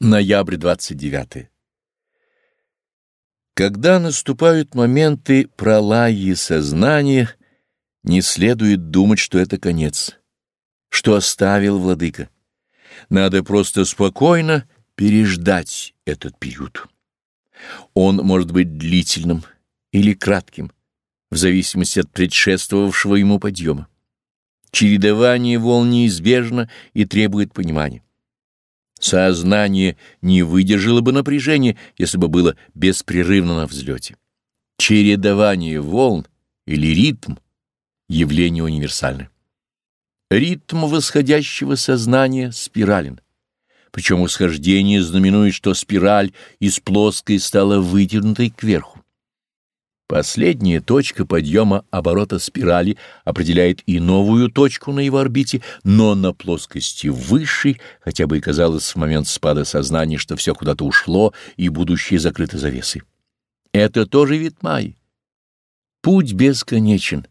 Ноябрь 29. Когда наступают моменты пролаи сознания, не следует думать, что это конец, что оставил владыка. Надо просто спокойно переждать этот период. Он может быть длительным или кратким, в зависимости от предшествовавшего ему подъема. Чередование волн неизбежно и требует понимания. Сознание не выдержало бы напряжения, если бы было беспрерывно на взлете. Чередование волн или ритм — явление универсальное. Ритм восходящего сознания спирален. Причем восхождение знаменует, что спираль из плоской стала вытянутой кверху. Последняя точка подъема оборота спирали определяет и новую точку на его орбите, но на плоскости высшей, хотя бы и казалось в момент спада сознания, что все куда-то ушло и будущее закрыто завесой. Это тоже вид Майи. Путь бесконечен,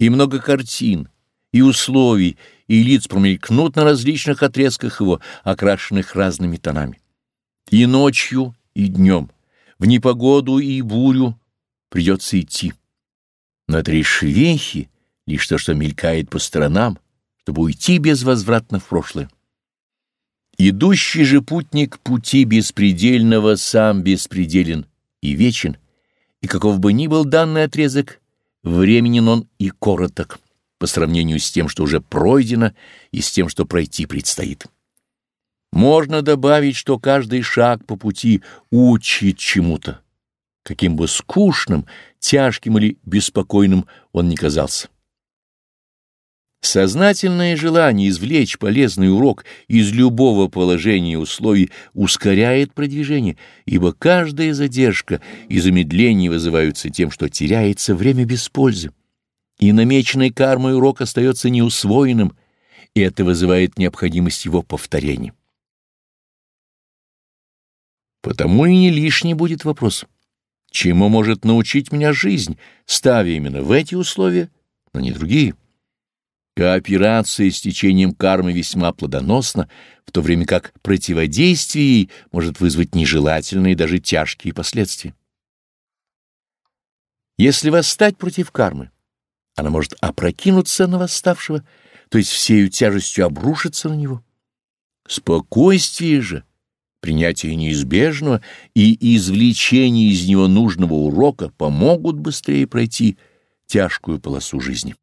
и много картин, и условий, и лиц промелькнут на различных отрезках его, окрашенных разными тонами. И ночью, и днем, в непогоду и бурю, придется идти. Но это лишь вехи, лишь то, что мелькает по сторонам, чтобы уйти безвозвратно в прошлое. Идущий же путник пути беспредельного сам беспределен и вечен, и каков бы ни был данный отрезок, временен он и короток по сравнению с тем, что уже пройдено, и с тем, что пройти предстоит. Можно добавить, что каждый шаг по пути учит чему-то каким бы скучным, тяжким или беспокойным он ни казался. Сознательное желание извлечь полезный урок из любого положения и условий ускоряет продвижение, ибо каждая задержка и замедление вызываются тем, что теряется время без пользы, и намеченный кармой урок остается неусвоенным, и это вызывает необходимость его повторения. Потому и не лишний будет вопрос — чему может научить меня жизнь, ставя именно в эти условия, но не другие. Кооперация с течением кармы весьма плодоносна, в то время как противодействие ей может вызвать нежелательные даже тяжкие последствия. Если восстать против кармы, она может опрокинуться на восставшего, то есть всею тяжестью обрушиться на него. Спокойствие же — принятие неизбежного и извлечение из него нужного урока помогут быстрее пройти тяжкую полосу жизни.